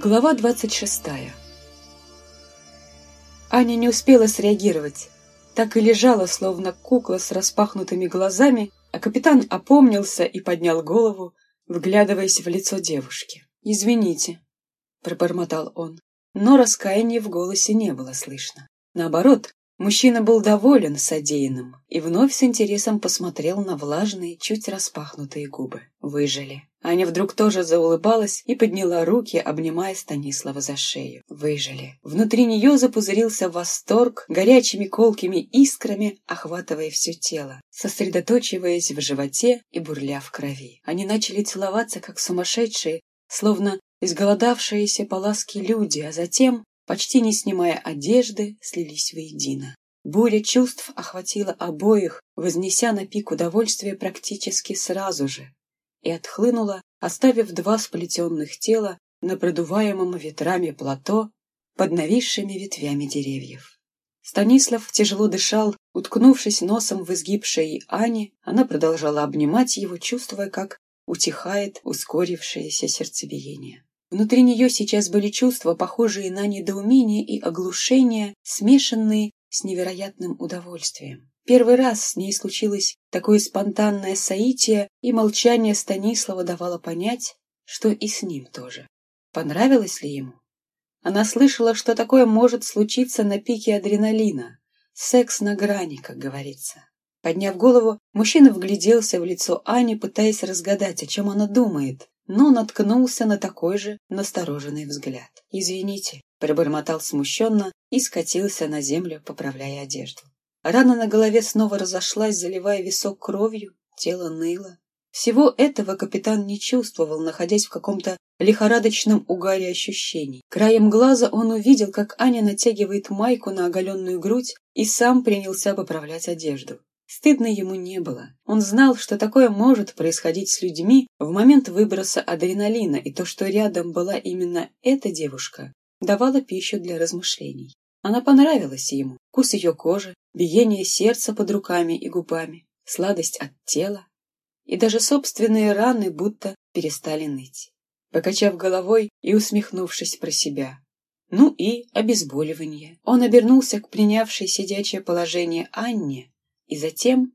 Глава 26 Аня не успела среагировать. Так и лежала, словно кукла с распахнутыми глазами, а капитан опомнился и поднял голову, вглядываясь в лицо девушки. «Извините», — пробормотал он, но раскаяния в голосе не было слышно. Наоборот, Мужчина был доволен содеянным и вновь с интересом посмотрел на влажные, чуть распахнутые губы. Выжили. Аня вдруг тоже заулыбалась и подняла руки, обнимая Станислава за шею. Выжили. Внутри нее запузырился восторг, горячими колкими искрами охватывая все тело, сосредоточиваясь в животе и бурля в крови. Они начали целоваться, как сумасшедшие, словно изголодавшиеся по ласке люди, а затем почти не снимая одежды, слились воедино. Буря чувств охватила обоих, вознеся на пик удовольствия практически сразу же, и отхлынула, оставив два сплетенных тела на продуваемом ветрами плато под нависшими ветвями деревьев. Станислав тяжело дышал, уткнувшись носом в изгиб шеи Ани, она продолжала обнимать его, чувствуя, как утихает ускорившееся сердцебиение. Внутри нее сейчас были чувства, похожие на недоумение и оглушение, смешанные с невероятным удовольствием. Первый раз с ней случилось такое спонтанное соитие, и молчание Станислава давало понять, что и с ним тоже. Понравилось ли ему? Она слышала, что такое может случиться на пике адреналина. Секс на грани, как говорится. Подняв голову, мужчина вгляделся в лицо Ани, пытаясь разгадать, о чем она думает, но наткнулся на такой же настороженный взгляд. «Извините», — пробормотал смущенно и скатился на землю, поправляя одежду. Рана на голове снова разошлась, заливая висок кровью, тело ныло. Всего этого капитан не чувствовал, находясь в каком-то лихорадочном угаре ощущений. Краем глаза он увидел, как Аня натягивает майку на оголенную грудь и сам принялся поправлять одежду. Стыдно ему не было. Он знал, что такое может происходить с людьми в момент выброса адреналина, и то, что рядом была именно эта девушка, давало пищу для размышлений. Она понравилась ему. Вкус ее кожи, биение сердца под руками и губами, сладость от тела. И даже собственные раны будто перестали ныть. Покачав головой и усмехнувшись про себя. Ну и обезболивание. Он обернулся к принявшей сидячее положение Анне и затем,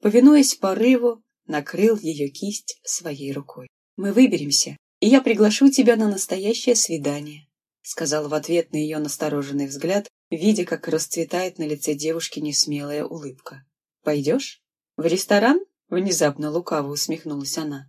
повинуясь порыву, накрыл ее кисть своей рукой. «Мы выберемся, и я приглашу тебя на настоящее свидание», сказал в ответ на ее настороженный взгляд, видя, как расцветает на лице девушки несмелая улыбка. «Пойдешь? В ресторан?» Внезапно лукаво усмехнулась она.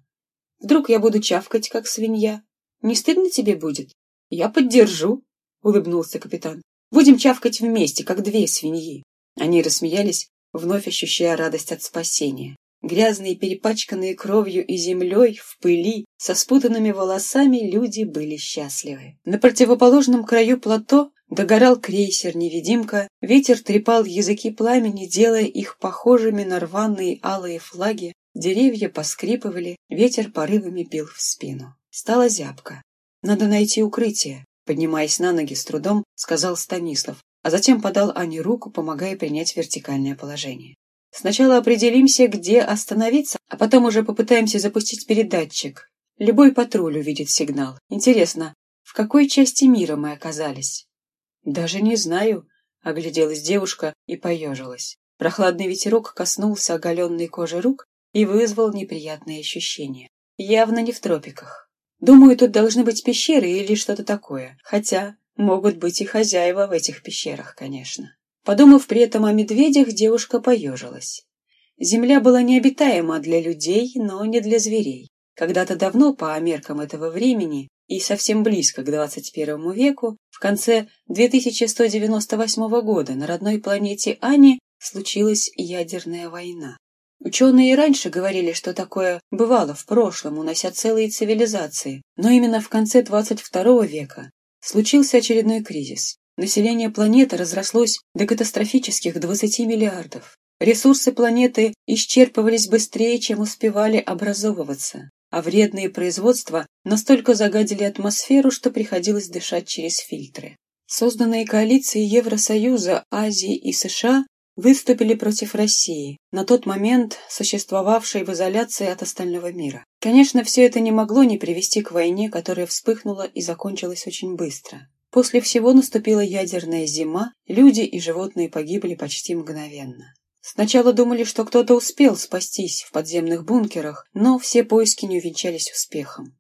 «Вдруг я буду чавкать, как свинья? Не стыдно тебе будет?» «Я поддержу», — улыбнулся капитан. «Будем чавкать вместе, как две свиньи». Они рассмеялись, вновь ощущая радость от спасения. Грязные, перепачканные кровью и землей, в пыли, со спутанными волосами люди были счастливы. На противоположном краю плато догорал крейсер-невидимка, ветер трепал языки пламени, делая их похожими на рваные алые флаги, деревья поскрипывали, ветер порывами бил в спину. Стала зябко. «Надо найти укрытие», — поднимаясь на ноги с трудом, сказал Станислав, а затем подал Ане руку, помогая принять вертикальное положение. Сначала определимся, где остановиться, а потом уже попытаемся запустить передатчик. Любой патруль увидит сигнал. Интересно, в какой части мира мы оказались? Даже не знаю, огляделась девушка и поежилась. Прохладный ветерок коснулся оголенной кожи рук и вызвал неприятные ощущения. Явно не в тропиках. Думаю, тут должны быть пещеры или что-то такое. Хотя, Могут быть и хозяева в этих пещерах, конечно. Подумав при этом о медведях, девушка поежилась. Земля была необитаема для людей, но не для зверей. Когда-то давно, по меркам этого времени, и совсем близко к 21 веку, в конце 2198 года на родной планете Ани случилась ядерная война. Ученые и раньше говорили, что такое бывало в прошлом, унося целые цивилизации, но именно в конце 22 века Случился очередной кризис. Население планеты разрослось до катастрофических 20 миллиардов. Ресурсы планеты исчерпывались быстрее, чем успевали образовываться, а вредные производства настолько загадили атмосферу, что приходилось дышать через фильтры. Созданные коалиции Евросоюза, Азии и США выступили против России, на тот момент существовавшей в изоляции от остального мира. Конечно, все это не могло не привести к войне, которая вспыхнула и закончилась очень быстро. После всего наступила ядерная зима, люди и животные погибли почти мгновенно. Сначала думали, что кто-то успел спастись в подземных бункерах, но все поиски не увенчались успехом.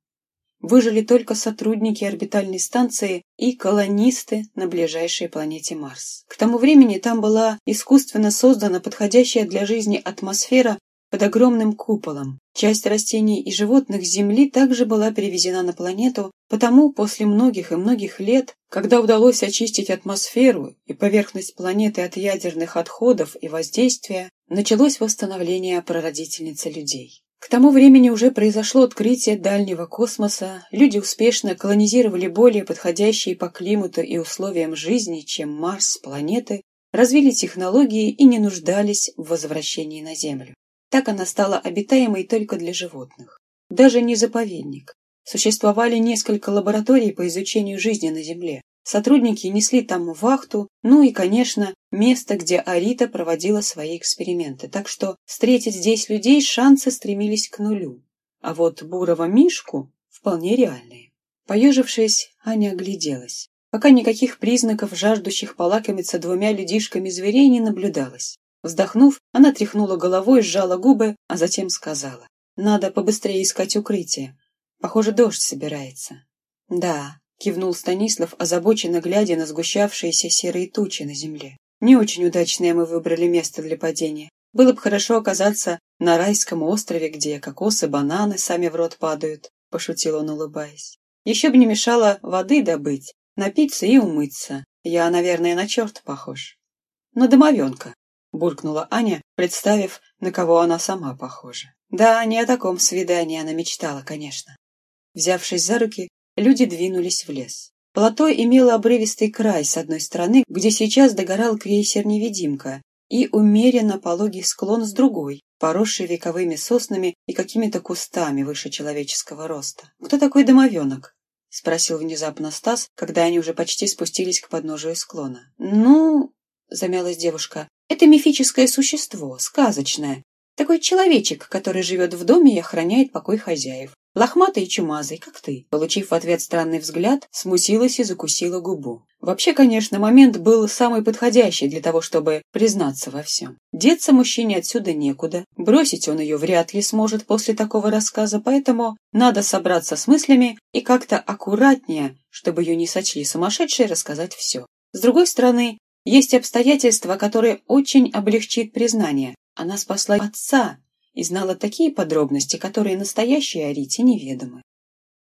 Выжили только сотрудники орбитальной станции и колонисты на ближайшей планете Марс. К тому времени там была искусственно создана подходящая для жизни атмосфера под огромным куполом. Часть растений и животных с Земли также была перевезена на планету, потому после многих и многих лет, когда удалось очистить атмосферу и поверхность планеты от ядерных отходов и воздействия, началось восстановление прародительницы людей. К тому времени уже произошло открытие дальнего космоса, люди успешно колонизировали более подходящие по климату и условиям жизни, чем Марс, планеты, развили технологии и не нуждались в возвращении на Землю. Так она стала обитаемой только для животных. Даже не заповедник. Существовали несколько лабораторий по изучению жизни на Земле. Сотрудники несли там вахту, ну и, конечно, место, где Арита проводила свои эксперименты. Так что встретить здесь людей шансы стремились к нулю. А вот бурого Мишку вполне реальные. Поежившись, Аня огляделась. Пока никаких признаков жаждущих полакомиться двумя людишками зверей не наблюдалось. Вздохнув, она тряхнула головой, сжала губы, а затем сказала. «Надо побыстрее искать укрытие. Похоже, дождь собирается». «Да», — кивнул Станислав, озабоченно глядя на сгущавшиеся серые тучи на земле. «Не очень удачное мы выбрали место для падения. Было бы хорошо оказаться на райском острове, где кокосы, бананы сами в рот падают», — пошутил он, улыбаясь. «Еще бы не мешало воды добыть, напиться и умыться. Я, наверное, на черта похож. На домовенка, буркнула Аня, представив, на кого она сама похожа. Да, не о таком свидании она мечтала, конечно. Взявшись за руки, люди двинулись в лес. Плато имело обрывистый край с одной стороны, где сейчас догорал крейсер-невидимка, и умеренно пологий склон с другой, поросший вековыми соснами и какими-то кустами выше человеческого роста. «Кто такой домовенок?» — спросил внезапно Стас, когда они уже почти спустились к подножию склона. «Ну...» — замялась девушка. Это мифическое существо, сказочное. Такой человечек, который живет в доме и охраняет покой хозяев. Лохматый и чумазый, как ты. Получив в ответ странный взгляд, смутилась и закусила губу. Вообще, конечно, момент был самый подходящий для того, чтобы признаться во всем. Деться мужчине отсюда некуда, бросить он ее вряд ли сможет после такого рассказа, поэтому надо собраться с мыслями и как-то аккуратнее, чтобы ее не сочли сумасшедшей, рассказать все. С другой стороны, есть обстоятельства, которые очень облегчит признание. Она спасла отца и знала такие подробности, которые настоящей Арите неведомы.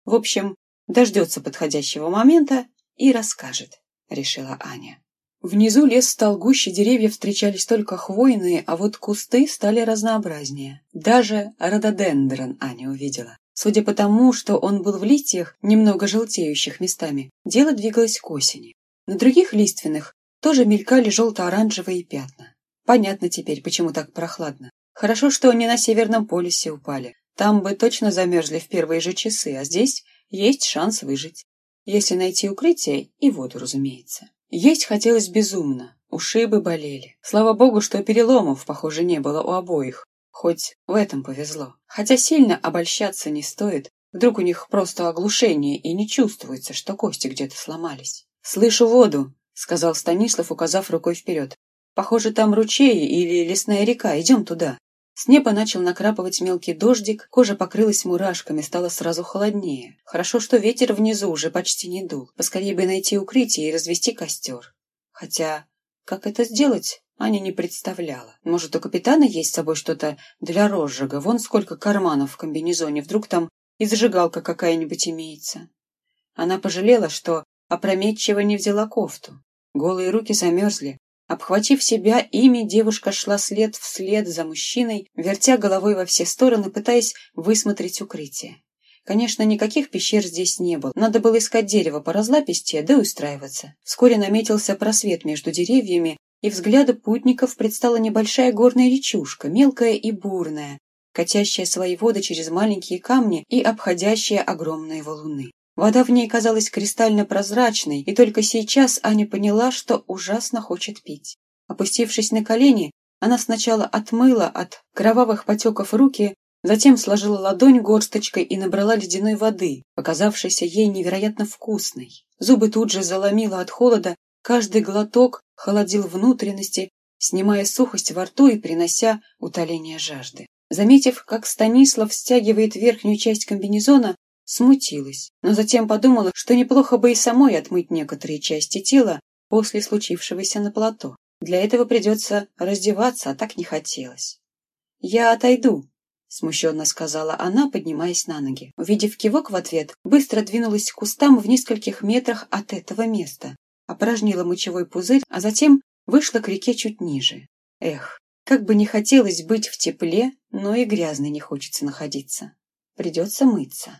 В общем, дождется подходящего момента и расскажет, решила Аня. Внизу лес стал гуще, деревья встречались только хвойные, а вот кусты стали разнообразнее. Даже рододендрон Аня увидела. Судя по тому, что он был в листьях, немного желтеющих местами, дело двигалось к осени. На других лиственных тоже мелькали желто-оранжевые пятна. Понятно теперь, почему так прохладно. Хорошо, что они на Северном полюсе упали. Там бы точно замерзли в первые же часы, а здесь есть шанс выжить. Если найти укрытие и воду, разумеется. Есть хотелось безумно, ушибы болели. Слава богу, что переломов, похоже, не было у обоих. Хоть в этом повезло. Хотя сильно обольщаться не стоит. Вдруг у них просто оглушение и не чувствуется, что кости где-то сломались. «Слышу воду!» — сказал Станислав, указав рукой вперед. «Похоже, там ручей или лесная река. Идем туда». С неба начал накрапывать мелкий дождик, кожа покрылась мурашками, стало сразу холоднее. Хорошо, что ветер внизу уже почти не дул. Поскорее бы найти укрытие и развести костер. Хотя, как это сделать, Аня не представляла. Может, у капитана есть с собой что-то для розжига? Вон сколько карманов в комбинезоне, вдруг там и зажигалка какая-нибудь имеется. Она пожалела, что опрометчиво не взяла кофту. Голые руки замерзли. Обхватив себя, ими девушка шла след вслед за мужчиной, вертя головой во все стороны, пытаясь высмотреть укрытие. Конечно, никаких пещер здесь не было. Надо было искать дерево по разлаписте, да устраиваться. Вскоре наметился просвет между деревьями, и взгляду путников предстала небольшая горная речушка, мелкая и бурная, катящая свои воды через маленькие камни и обходящая огромные валуны. Вода в ней казалась кристально прозрачной, и только сейчас Аня поняла, что ужасно хочет пить. Опустившись на колени, она сначала отмыла от кровавых потеков руки, затем сложила ладонь горсточкой и набрала ледяной воды, показавшейся ей невероятно вкусной. Зубы тут же заломила от холода, каждый глоток холодил внутренности, снимая сухость во рту и принося утоление жажды. Заметив, как Станислав стягивает верхнюю часть комбинезона, смутилась, но затем подумала, что неплохо бы и самой отмыть некоторые части тела после случившегося на плато. Для этого придется раздеваться, а так не хотелось. «Я отойду», — смущенно сказала она, поднимаясь на ноги. Увидев кивок в ответ, быстро двинулась к кустам в нескольких метрах от этого места, опорожнила мочевой пузырь, а затем вышла к реке чуть ниже. Эх, как бы не хотелось быть в тепле, но и грязно не хочется находиться. Придется мыться.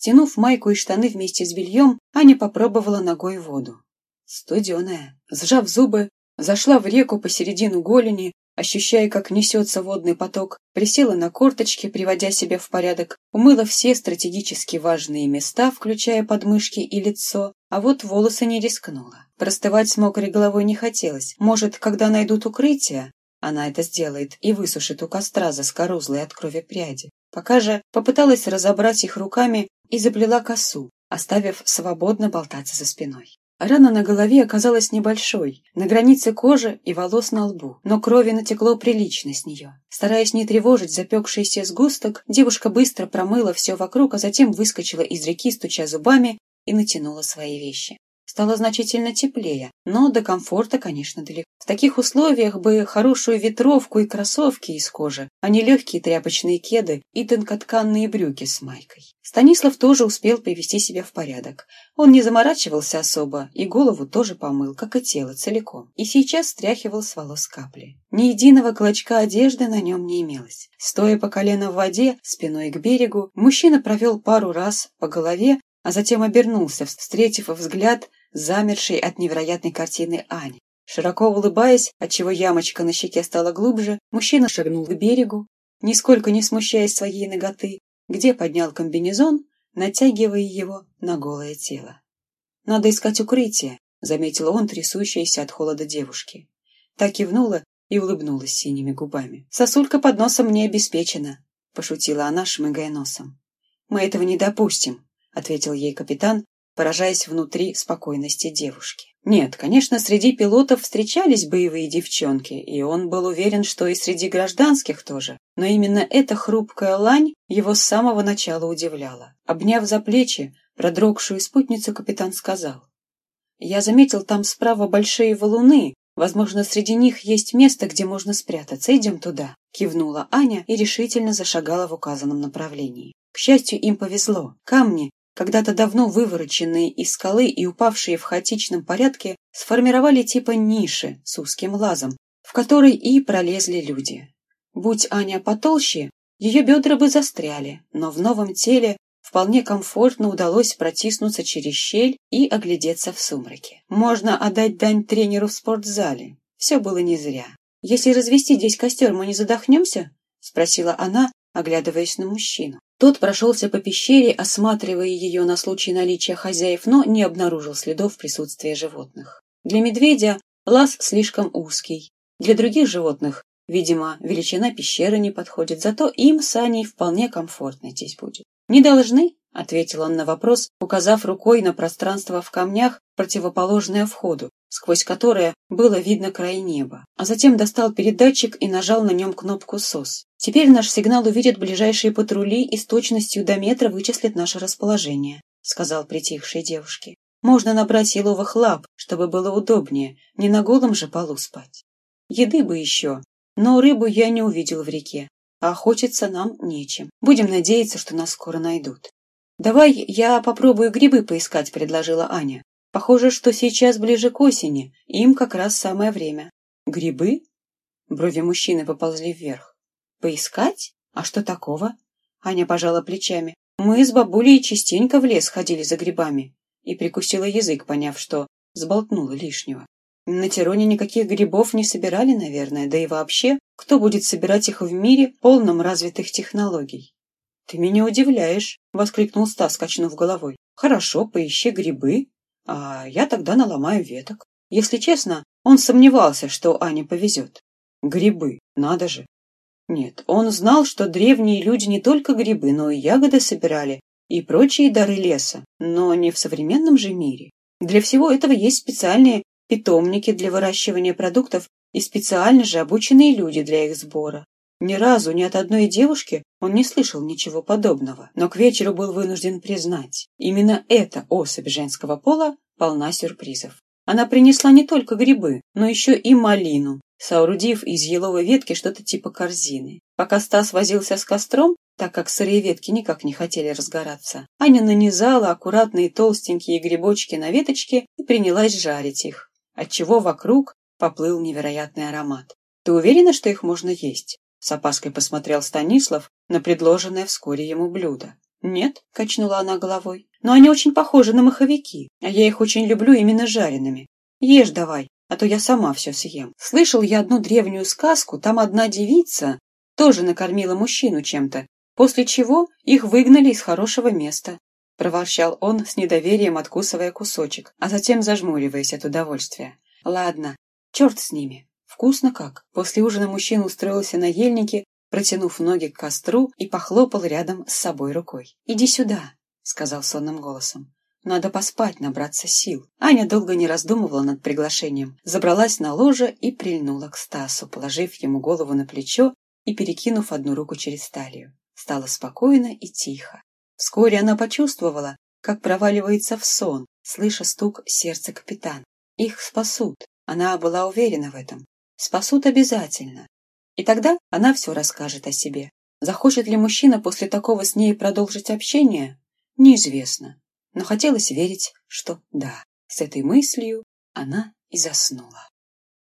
Стянув майку и штаны вместе с бельем, Аня попробовала ногой воду. Студеная. Сжав зубы, Зашла в реку посередину голени, ощущая, как несется водный поток, присела на корточки, приводя себя в порядок, умыла все стратегически важные места, включая подмышки и лицо, а вот волосы не рискнула. Простывать с мокрой головой не хотелось. Может, когда найдут укрытие, она это сделает и высушит у костра заскорузлые от крови пряди. Пока же попыталась разобрать их руками и заплела косу, оставив свободно болтаться за спиной. Рана на голове оказалась небольшой, на границе кожи и волос на лбу, но крови натекло прилично с нее. Стараясь не тревожить запекшийся сгусток, девушка быстро промыла все вокруг, а затем выскочила из реки, стуча зубами, и натянула свои вещи. Стало значительно теплее, но до комфорта, конечно, далеко. В таких условиях бы хорошую ветровку и кроссовки из кожи, а не легкие тряпочные кеды и тонкотканные брюки с майкой. Станислав тоже успел привести себя в порядок. Он не заморачивался особо и голову тоже помыл, как и тело целиком. И сейчас стряхивал с волос капли. Ни единого клочка одежды на нем не имелось. Стоя по колено в воде, спиной к берегу, мужчина провел пару раз по голове, а затем обернулся, встретив взгляд замершей от невероятной картины Ани. Широко улыбаясь, отчего ямочка на щеке стала глубже, мужчина шагнул к берегу, нисколько не смущаясь своей ноготы, где поднял комбинезон, натягивая его на голое тело. «Надо искать укрытие», — заметил он трясущейся от холода девушки. Так кивнула и улыбнулась синими губами. «Сосулька под носом не обеспечена», — пошутила она, шмыгая носом. «Мы этого не допустим», — ответил ей капитан, поражаясь внутри спокойности девушки. Нет, конечно, среди пилотов встречались боевые девчонки, и он был уверен, что и среди гражданских тоже. Но именно эта хрупкая лань его с самого начала удивляла. Обняв за плечи продрогшую спутницу, капитан сказал. «Я заметил там справа большие валуны. Возможно, среди них есть место, где можно спрятаться. Идем туда». Кивнула Аня и решительно зашагала в указанном направлении. К счастью, им повезло. Камни, когда-то давно вывороченные из скалы и упавшие в хаотичном порядке, сформировали типа ниши с узким лазом, в который и пролезли люди. Будь Аня потолще, ее бедра бы застряли, но в новом теле вполне комфортно удалось протиснуться через щель и оглядеться в сумраке. Можно отдать дань тренеру в спортзале. Все было не зря. «Если развести здесь костер, мы не задохнемся?» — спросила она, оглядываясь на мужчину. Тот прошелся по пещере, осматривая ее на случай наличия хозяев, но не обнаружил следов присутствия животных. Для медведя лаз слишком узкий. Для других животных, видимо, величина пещеры не подходит, зато им с Аней вполне комфортно здесь будет. «Не должны?» — ответил он на вопрос, указав рукой на пространство в камнях, противоположное входу, сквозь которое было видно край неба. А затем достал передатчик и нажал на нем кнопку «СОС». Теперь наш сигнал увидят ближайшие патрули и с точностью до метра вычислят наше расположение», — сказал притихшей девушке. «Можно набрать еловых лап, чтобы было удобнее, не на голом же полу спать. Еды бы еще, но рыбу я не увидел в реке, а охотиться нам нечем. Будем надеяться, что нас скоро найдут». «Давай я попробую грибы поискать», — предложила Аня. «Похоже, что сейчас ближе к осени, им как раз самое время». «Грибы?» Брови мужчины поползли вверх. Поискать? А что такого? Аня пожала плечами. Мы с бабулей частенько в лес ходили за грибами. И прикусила язык, поняв, что сболтнула лишнего. На Тироне никаких грибов не собирали, наверное, да и вообще, кто будет собирать их в мире, полном развитых технологий? «Ты меня удивляешь», — воскликнул Стас, качнув головой. «Хорошо, поищи грибы, а я тогда наломаю веток». Если честно, он сомневался, что Ане повезет. Грибы, надо же. Нет, он знал, что древние люди не только грибы, но и ягоды собирали, и прочие дары леса, но не в современном же мире. Для всего этого есть специальные питомники для выращивания продуктов и специально же обученные люди для их сбора. Ни разу ни от одной девушки он не слышал ничего подобного, но к вечеру был вынужден признать, именно эта особь женского пола полна сюрпризов. Она принесла не только грибы, но еще и малину, соорудив из еловой ветки что-то типа корзины. Пока Стас возился с костром, так как сырые ветки никак не хотели разгораться, Аня нанизала аккуратные толстенькие грибочки на веточки и принялась жарить их, отчего вокруг поплыл невероятный аромат. «Ты уверена, что их можно есть?» С опаской посмотрел Станислав на предложенное вскоре ему блюдо. «Нет», — качнула она головой, — «но они очень похожи на маховики, а я их очень люблю именно жареными. Ешь давай, а то я сама все съем. Слышал я одну древнюю сказку, там одна девица тоже накормила мужчину чем-то, после чего их выгнали из хорошего места. Проворчал он с недоверием, откусывая кусочек, а затем зажмуриваясь от удовольствия. Ладно, черт с ними. Вкусно как. После ужина мужчина устроился на ельнике, протянув ноги к костру и похлопал рядом с собой рукой. «Иди сюда», — сказал сонным голосом. Надо поспать, набраться сил. Аня долго не раздумывала над приглашением. Забралась на ложе и прильнула к Стасу, положив ему голову на плечо и перекинув одну руку через талию. Стало спокойно и тихо. Вскоре она почувствовала, как проваливается в сон, слыша стук сердца капитана. Их спасут. Она была уверена в этом. Спасут обязательно. И тогда она все расскажет о себе. Захочет ли мужчина после такого с ней продолжить общение? Неизвестно но хотелось верить, что да. С этой мыслью она и заснула.